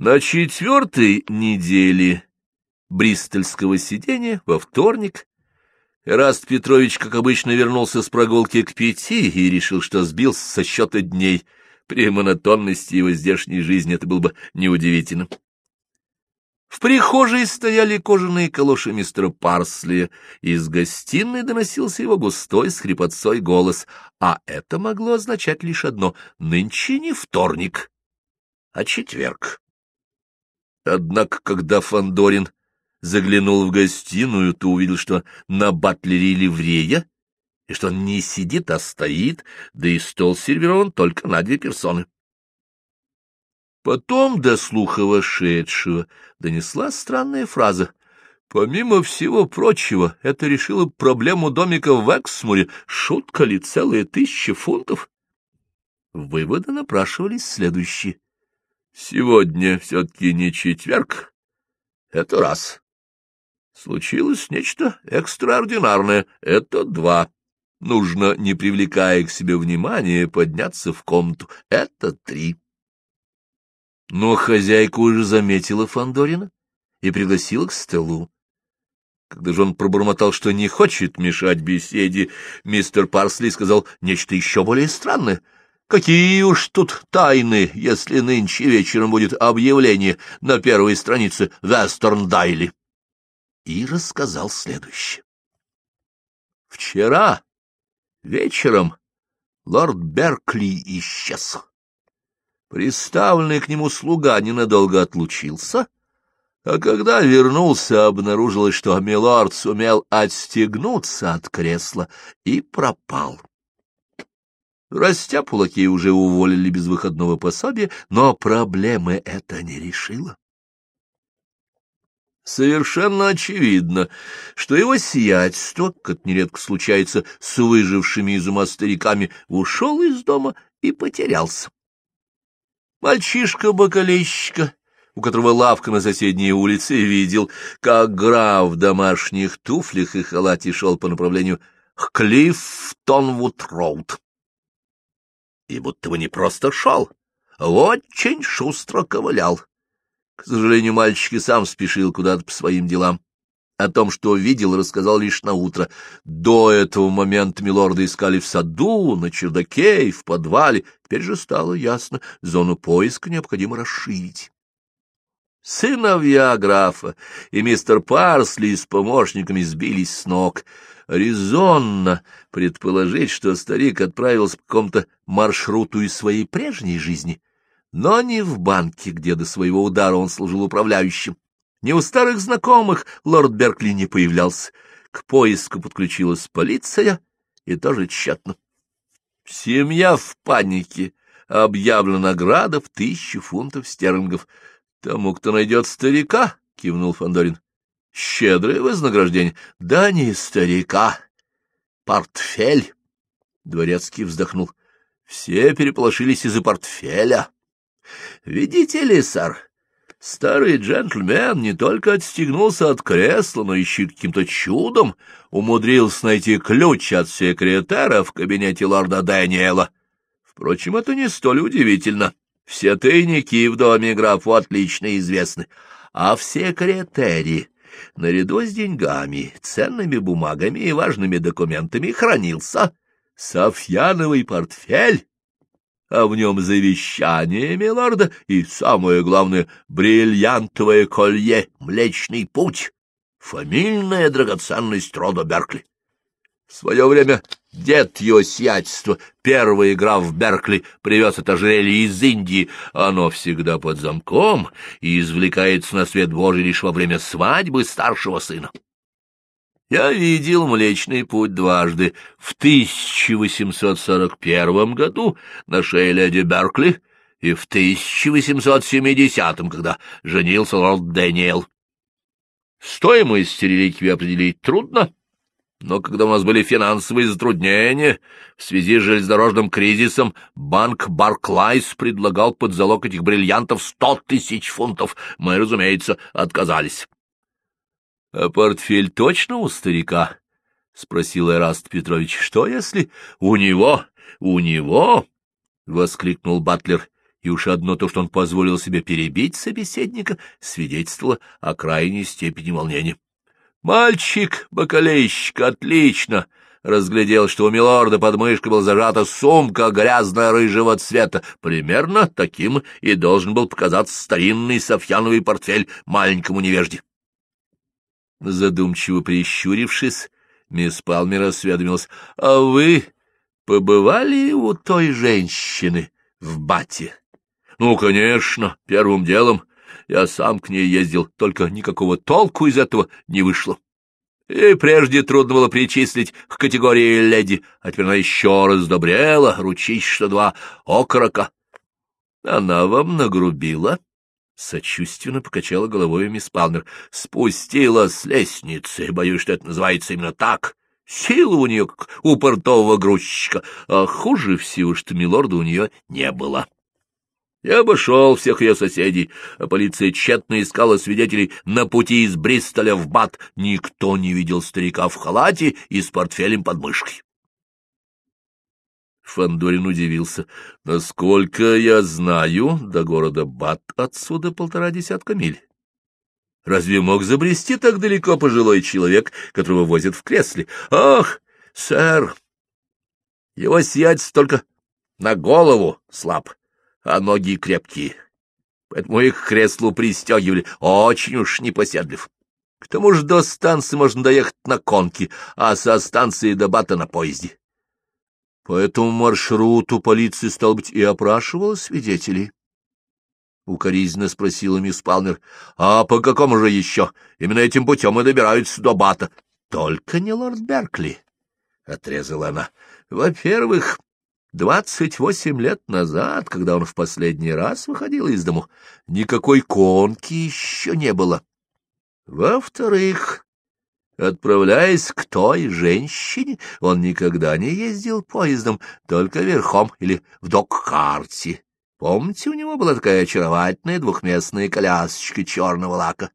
На четвертой неделе бристольского сидения во вторник Раст Петрович, как обычно, вернулся с прогулки к пяти и решил, что сбился со счета дней. При монотонности его здешней жизни это было бы неудивительно. В прихожей стояли кожаные калоши мистера Парсли, из гостиной доносился его густой с хрипотцой голос, а это могло означать лишь одно — нынче не вторник, а четверг. Однако, когда Фандорин заглянул в гостиную, то увидел, что на батлере ливрея, и что он не сидит, а стоит, да и стол сервирован только на две персоны. Потом до слуха вошедшего донесла странная фраза. Помимо всего прочего, это решило проблему домика в Эксмуре. Шутка ли целые тысячи фунтов? Выводы напрашивались следующие. Сегодня все-таки не четверг. Это раз. Случилось нечто экстраординарное. Это два. Нужно, не привлекая к себе внимания, подняться в комнату. Это три. Но хозяйка уже заметила Фандорина и пригласила к столу. Когда же он пробормотал, что не хочет мешать беседе, мистер Парсли сказал нечто еще более странное. «Какие уж тут тайны, если нынче вечером будет объявление на первой странице Вестерн Дайли!» И рассказал следующее. «Вчера вечером лорд Беркли исчез». Приставленный к нему слуга ненадолго отлучился, а когда вернулся, обнаружилось, что милорд сумел отстегнуться от кресла и пропал. Растяпу лакея уже уволили без выходного пособия, но проблемы это не решило. Совершенно очевидно, что его сиятельство, как нередко случается с выжившими из ума стариками, ушел из дома и потерялся. Мальчишка-бакалейщика, у которого лавка на соседней улице, видел, как граф в домашних туфлях и халате шел по направлению к Клиффтонвуд-роуд. И будто бы не просто шел, а очень шустро ковылял. К сожалению, мальчик и сам спешил куда-то по своим делам. О том, что видел, рассказал лишь на утро. До этого момента милорда искали в саду, на чердаке и в подвале. Теперь же стало ясно, зону поиска необходимо расширить. Сыновья графа и мистер Парсли с помощниками сбились с ног. Резонно предположить, что старик отправился по какому-то маршруту из своей прежней жизни, но не в банке, где до своего удара он служил управляющим. Ни у старых знакомых лорд Беркли не появлялся. К поиску подключилась полиция, и тоже тщетно. Семья в панике. Объявлена награда в тысячу фунтов стерлингов. Тому, кто найдет старика, — кивнул Фандорин. Щедрое вознаграждение. Да не старика. Портфель. Дворецкий вздохнул. Все переполошились из-за портфеля. Видите ли, сэр, Старый джентльмен не только отстегнулся от кресла, но еще каким-то чудом умудрился найти ключ от секретаря в кабинете лорда Дэниела. Впрочем, это не столь удивительно. Все тайники в доме графу отлично известны. А в секретаре, наряду с деньгами, ценными бумагами и важными документами, хранился Софьяновый портфель а в нем завещание милорда и, самое главное, бриллиантовое колье «Млечный путь», фамильная драгоценность рода Беркли. В свое время дед его сиятельства, первый граф Беркли, привез это ожерелье из Индии. Оно всегда под замком и извлекается на свет Божий лишь во время свадьбы старшего сына. Я видел Млечный Путь дважды, в 1841 году на шее леди Беркли и в 1870, когда женился лорд Дэниел. Стоимость реликвии определить трудно, но когда у нас были финансовые затруднения в связи с железнодорожным кризисом, банк Барклайс предлагал под залог этих бриллиантов сто тысяч фунтов. Мы, разумеется, отказались. — А портфель точно у старика? — спросил Эраст Петрович. — Что если у него, у него? — воскликнул Батлер и уж одно то, что он позволил себе перебить собеседника, свидетельствовало о крайней степени волнения. «Мальчик, бакалейщик, отлично!» разглядел, что у милорда под мышкой была зажата сумка грязно-рыжего цвета. Примерно таким и должен был показаться старинный софьяновый портфель маленькому невежде. Задумчиво прищурившись, мисс Палмер осведомилась, — А вы побывали у той женщины в бате? — Ну, конечно, первым делом. Я сам к ней ездил, только никакого толку из этого не вышло. И прежде трудно было причислить к категории леди, а теперь она еще раз добрела, ручись, что два окорока. Она вам нагрубила? Сочувственно покачала головой мисс Палмер. Спустила с лестницы, боюсь, что это называется именно так. Сила у нее, как у портового грузчика, а хуже всего, что милорда у нее не было. Я обошел всех ее соседей, а полиция тщетно искала свидетелей на пути из Бристоля в Бат. Никто не видел старика в халате и с портфелем под мышкой. Фандорин удивился. Насколько я знаю, до города Бат отсюда полтора десятка миль. Разве мог забрести так далеко пожилой человек, которого возят в кресле? Ах, сэр! Его сиятельство только на голову слаб а ноги крепкие. Поэтому их к креслу пристегивали, очень уж непоседлив. К тому же до станции можно доехать на конке, а со станции до Бата на поезде. По этому маршруту полиция, стал быть, и опрашивала свидетелей. Укоризненно спросила мисс Палмер. — А по какому же еще? Именно этим путем и добираются до Бата. — Только не лорд Беркли, — отрезала она. — Во-первых, Двадцать восемь лет назад, когда он в последний раз выходил из дому, никакой конки еще не было. Во-вторых, отправляясь к той женщине, он никогда не ездил поездом, только верхом или в док-карте. Помните, у него была такая очаровательная двухместная колясочка черного лака?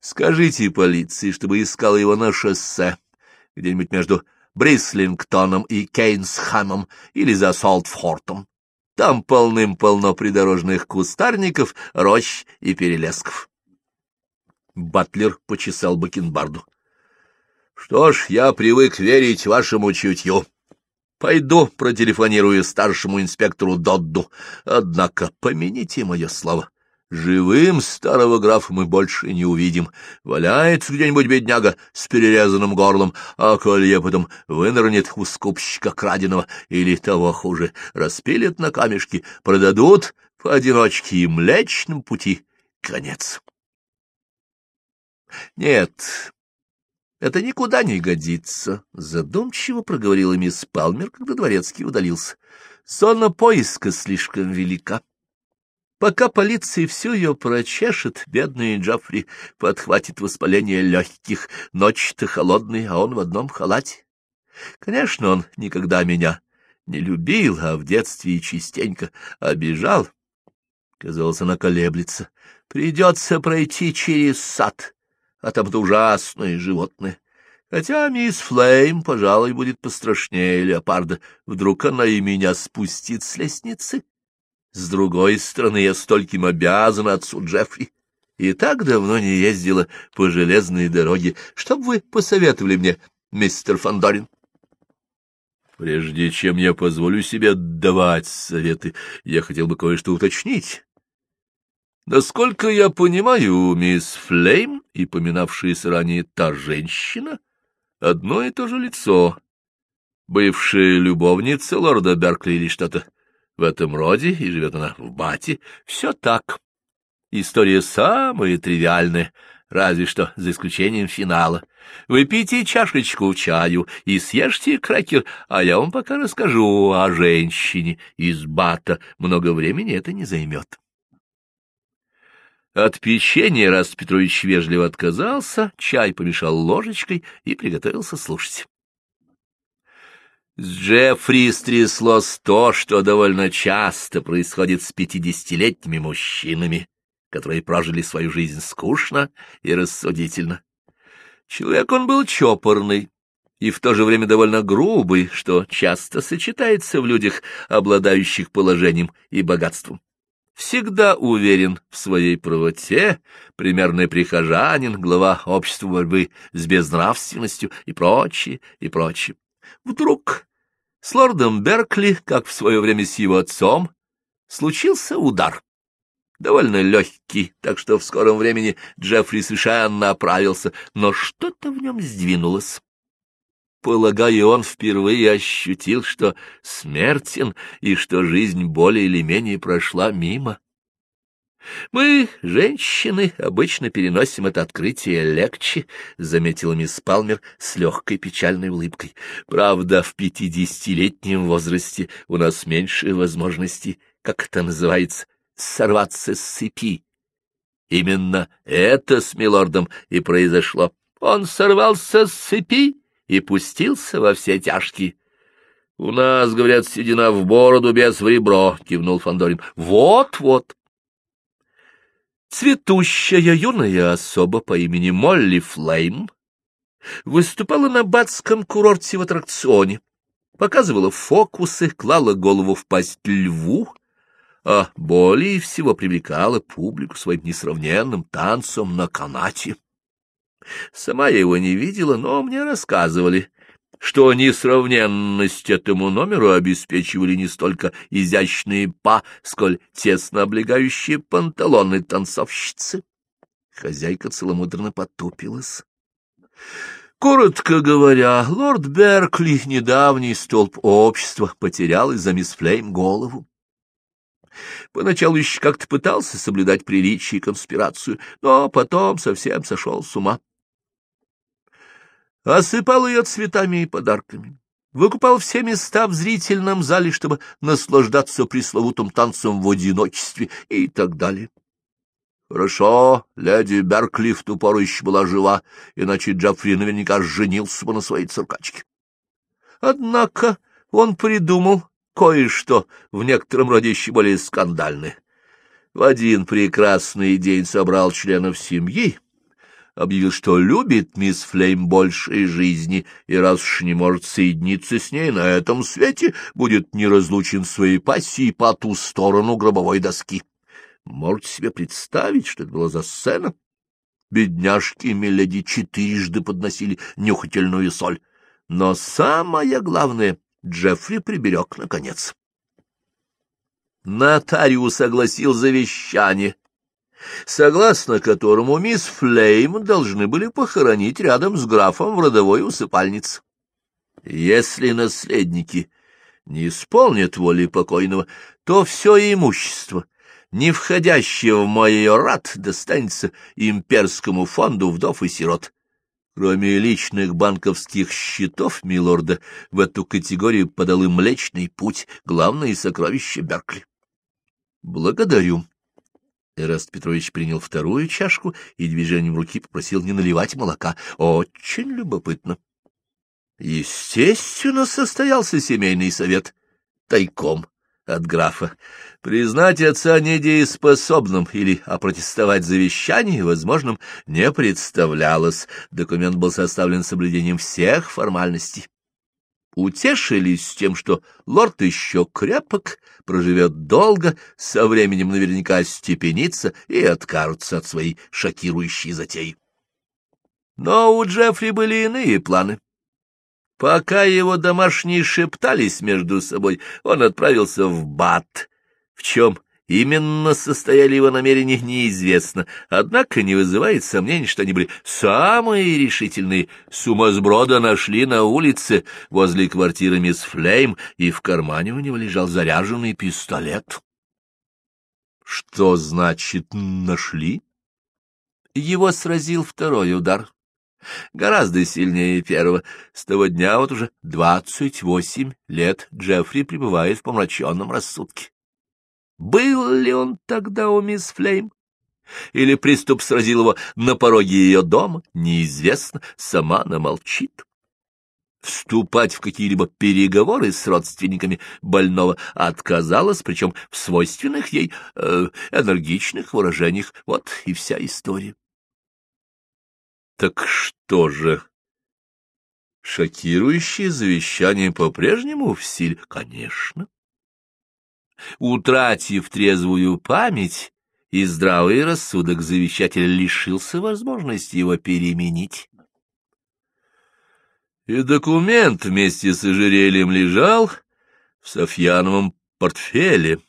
Скажите полиции, чтобы искала его на шоссе, где-нибудь между Брислингтоном и Кейнсхэмом или за Солтфортом. Там полным-полно придорожных кустарников, рощ и перелесков. Батлер почесал бакенбарду. — Что ж, я привык верить вашему чутью. Пойду протелефонирую старшему инспектору Додду, однако помяните мое слово. Живым старого графа мы больше не увидим. Валяется где-нибудь бедняга с перерезанным горлом, а колье потом вынырнет у скупщика краденого, или того хуже, распилят на камешки, продадут поодиночке и млечным пути конец. Нет, это никуда не годится, — задумчиво проговорила мисс Палмер, когда дворецкий удалился. Зона поиска слишком велика. Пока полиция все ее прочешет, бедный Джаффри подхватит воспаление легких, ночь-то холодный, а он в одном халате. Конечно, он никогда меня не любил, а в детстве частенько обижал. Казалось, она колеблется. Придется пройти через сад, а там-то ужасное животное. Хотя мисс Флейм, пожалуй, будет пострашнее леопарда. Вдруг она и меня спустит с лестницы? С другой стороны, я стольким обязан отцу Джеффри. И так давно не ездила по железной дороге. Что бы вы посоветовали мне, мистер Фандорин? Прежде чем я позволю себе давать советы, я хотел бы кое-что уточнить. Насколько я понимаю, мисс Флейм и поминавшаяся ранее та женщина — одно и то же лицо. Бывшая любовница лорда Беркли или что-то в этом роде, и живет она в Бате. Все так. История самая тривиальная, разве что за исключением финала. Выпейте чашечку чаю и съешьте крекер, а я вам пока расскажу о женщине из Бата. Много времени это не займет. От печенья Раст Петрович вежливо отказался, чай помешал ложечкой и приготовился слушать. С Джеффри стряслось то, что довольно часто происходит с пятидесятилетними мужчинами, которые прожили свою жизнь скучно и рассудительно. Человек он был чопорный, и в то же время довольно грубый, что часто сочетается в людях, обладающих положением и богатством. Всегда уверен в своей правоте, примерный прихожанин, глава общества борьбы с безнравственностью и прочее, и прочее. Вдруг с лордом Беркли, как в свое время с его отцом, случился удар. Довольно легкий, так что в скором времени Джеффри совершенно оправился, но что-то в нем сдвинулось. Полагаю, он впервые ощутил, что смертен и что жизнь более или менее прошла мимо. Мы, женщины, обычно переносим это открытие легче, — заметила мисс Палмер с легкой печальной улыбкой. Правда, в пятидесятилетнем возрасте у нас меньше возможностей, как это называется, сорваться с цепи. Именно это с милордом и произошло. Он сорвался с цепи и пустился во все тяжкие. — У нас, говорят, седина в бороду без в ребро, — кивнул Фандорин. Вот-вот. Цветущая юная особа по имени Молли Флейм выступала на батском курорте в аттракционе, показывала фокусы, клала голову в пасть льву, а более всего привлекала публику своим несравненным танцем на канате. Сама я его не видела, но мне рассказывали, что несравненность этому номеру обеспечивали не столько изящные па, сколь тесно облегающие панталоны танцовщицы. Хозяйка целомудренно потупилась. Коротко говоря, лорд Беркли, недавний столб общества, потерял из-за мисс Флейм голову. Поначалу еще как-то пытался соблюдать приличие и конспирацию, но потом совсем сошел с ума. Осыпал ее цветами и подарками, выкупал все места в зрительном зале, чтобы наслаждаться пресловутым танцем в одиночестве и так далее. Хорошо, леди Беркли в ту пору еще была жива, иначе Джаффри наверняка женился бы на своей циркачке. Однако он придумал кое-что в некотором роде еще более скандальное. В один прекрасный день собрал членов семьи, объявил, что любит мисс Флейм больше жизни, и раз уж не может соединиться с ней на этом свете, будет неразлучен своей пассией по ту сторону гробовой доски. Можете себе представить, что это было за сцена? Бедняжки Меледи четырежды подносили нюхательную соль. Но самое главное — Джеффри приберег наконец. Нотариус согласил завещание, согласно которому мисс Флейм должны были похоронить рядом с графом в родовой усыпальнице. Если наследники не исполнят воли покойного, то все имущество, не входящее в майорат, достанется имперскому фонду вдов и сирот. Кроме личных банковских счетов милорда, в эту категорию подал и Млечный Путь, главное сокровище Беркли. — Благодарю. Эраст Петрович принял вторую чашку и движением руки попросил не наливать молока. Очень любопытно. Естественно, состоялся семейный совет. Тайком от графа. Признать отца недееспособным или опротестовать завещание возможным не представлялось. Документ был составлен соблюдением всех формальностей. Утешились тем, что лорд еще крепок, проживет долго, со временем наверняка степенится и откажется от своей шокирующей затеи. Но у Джеффри были иные планы. Пока его домашние шептались между собой, он отправился в Бат. В чем именно состояли его намерения, неизвестно, однако не вызывает сомнений, что они были самые решительные. Сумасброда нашли на улице возле квартиры мисс Флейм, и в кармане у него лежал заряженный пистолет. Что значит «нашли»? Его сразил второй удар гораздо сильнее первого. С того дня вот уже двадцать восемь лет Джеффри пребывает в помраченном рассудке. Был ли он тогда у мисс Флейм? Или приступ сразил его на пороге ее дома? Неизвестно, сама она молчит. Вступать в какие-либо переговоры с родственниками больного отказалась, причем в свойственных ей э, энергичных выражениях. Вот и вся история. Так что же? Шокирующее завещание по-прежнему в силе? Конечно. Утратив трезвую память и здравый рассудок, завещатель лишился возможности его переменить. И документ вместе с ожерельем лежал в Софьяновом портфеле.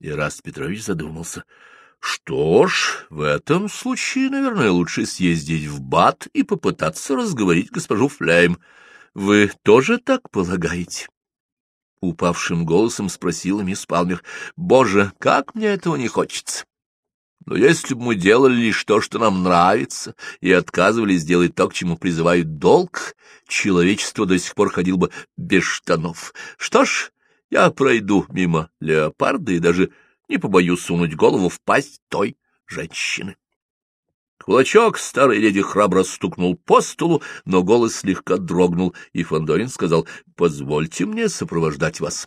И Раст Петрович задумался. Что ж, в этом случае, наверное, лучше съездить в БАТ и попытаться разговорить госпожу Фляйм. Вы тоже так полагаете? Упавшим голосом спросила мисс Палмер. Боже, как мне этого не хочется! Но если бы мы делали лишь то, что нам нравится, и отказывались делать то, к чему призывают долг, человечество до сих пор ходило бы без штанов. Что ж, я пройду мимо леопарда и даже не побоюсь сунуть голову в пасть той женщины. Кулачок старой леди храбро стукнул по столу, но голос слегка дрогнул, и Фандорин сказал, — Позвольте мне сопровождать вас.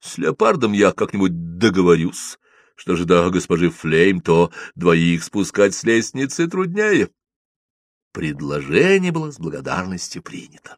С леопардом я как-нибудь договорюсь. Что же до госпожи Флейм, то двоих спускать с лестницы труднее. Предложение было с благодарностью принято.